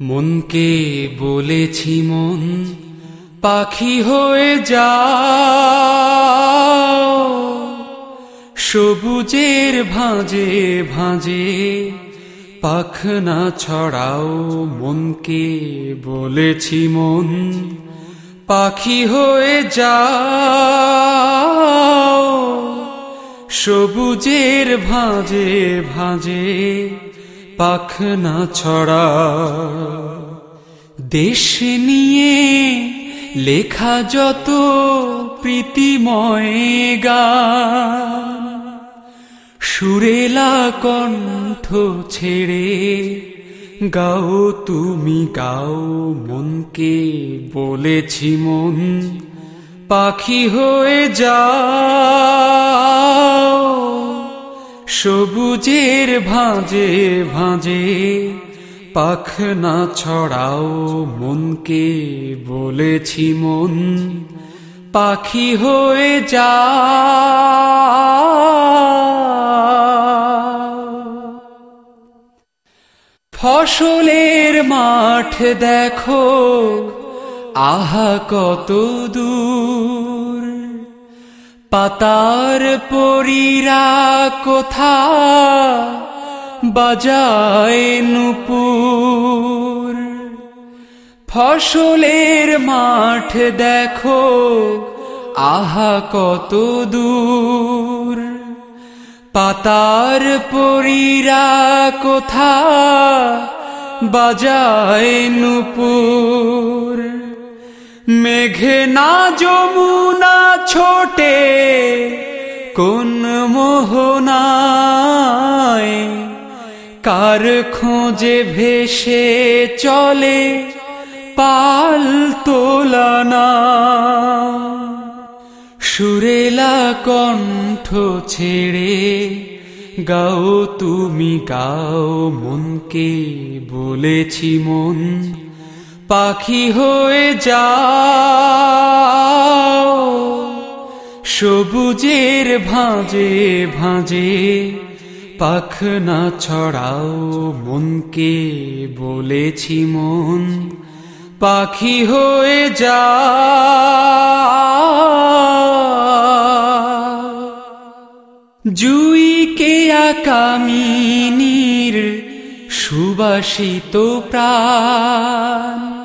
মনকে বলেছি মন, পাখি হয়ে যা সবুজের ভাঁজে ভাঁজে পাখনা ছড়াও মনকে বলেছি মন, পাখি হয়ে যা সবুজের ভাঁজে ভাঁজে পাখনা ছড়া। দেশ নিয়ে লেখা যত প্রীতিময় গান, সুরেলা কণ্ঠ ছেড়ে গাও তুমি, গাও মনকে বলেছি মন, পাখি হয়ে যাও। সবুজের ভাঁজে ভাঁজে পাখনা ছড়াও মনকে বলেছি মন। পাখি হয়ে যা। ফসলের মাঠ দেখো, আহা কত দূর। পাতার পরীরা কোথা বাজায় নুপুর? ফসলের মাঠ দেখো, আহা কত দূর। পাতার পরীরা কোথা বাজায় নুপুর? মেঘে না যমুনা ছোটে, কোন মোহনায়? কার খোঁজে ভেসে চলে পাল তোলানা সুরেলা কণ্ঠ ছেড়ে গাও তুমি, গাও মনকে, বলেছি মন পাখি হয়ে যাও, সবুজের ভাঁজে ভাঁজে পাখনা ছড়াও মনকে, বলেছি মন, পাখি হয়ে যা জুইকে আকামিনীর সুবাসিত প্রাণ।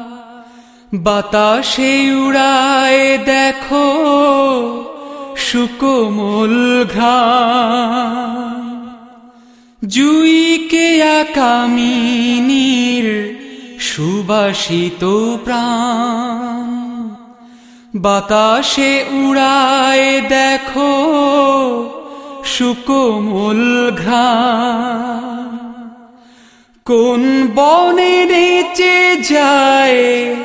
বাতাসে উড়ায় দেখো সুকোমল ঘ্রাণ। জুইকে আকামিনীর সুবাসিত প্রাণ। বাতাসে উড়ায় দেখো সুকোমল ঘ্রাণ। কোন বনে নেচে যায়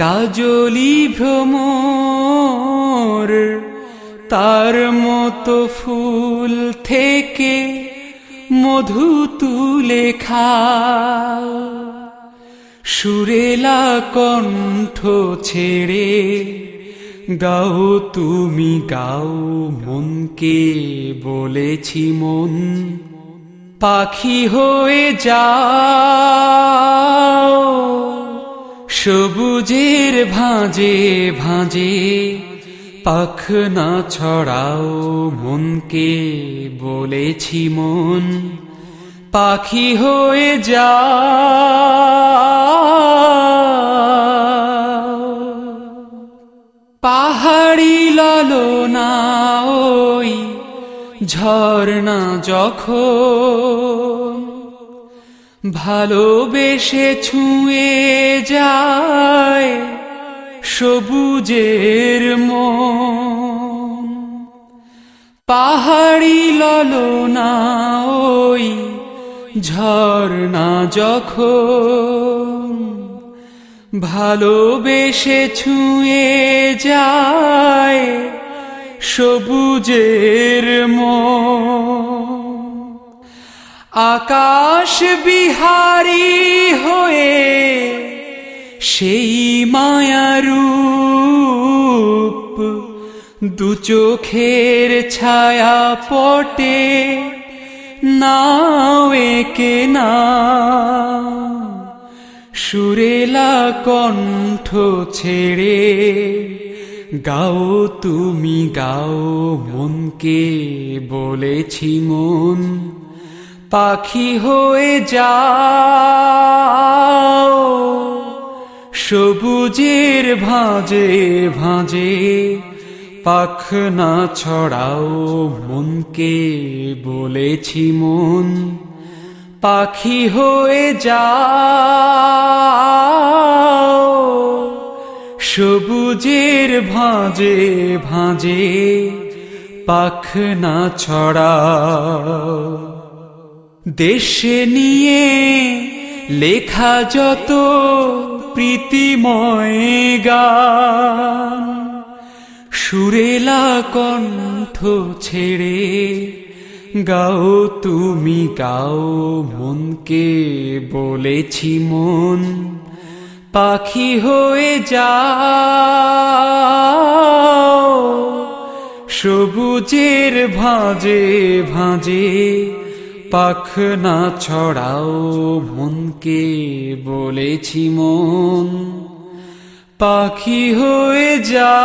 কাজলি ভ্রমর, তার মতো ফুল থেকে মধু তুলে খাও সুরেলা কণ্ঠ ছেড়ে গাও তুমি, গাও মনকে বলেছি মন। পাখি হয়ে যাও। সবুজের ভাঁজে ভাঁজে পাখনা ছড়াও মনকে বলেছি মন। পাখি হয়ে যা পাহাড়ি ললনা ওই ঝর্ণা যখন ভালোবেসে ছুঁয়ে যায় সবুজের মন। পাহাড়ি ললনা ওই ঝর্ণা যখন ভালোবেসে ছুঁয়ে যায় সবুজের মন। আকাশ বিহারী হয়ে সেই মায়ারূপ দু চোখের ছায়া পটে, নাও একে না। সুরেলা কণ্ঠ ছেড়ে গাও তুমি, গাও মনকে, বলেছি মন পাখি হয়ে যাও, সবুজের ভাঁজে ভাঁজে পাখনা ছড়াও মনকে বলেছি মন। পাখি হয়ে যাও, সবুজের ভাঁজে ভাঁজে পাখনা ছড়াও। দেশে নিয়ে লেখা যত প্রীতিময় গান, সুরেলা কণ্ঠ ছেড়ে গাও তুমি, গাও মনকে বলেছি মন, পাখি হয়ে যাও, সবুজের ভাঁজে ভাঁজে পাখনা ছড়াও মনকে বলেছি মন পাখি হয়ে যা।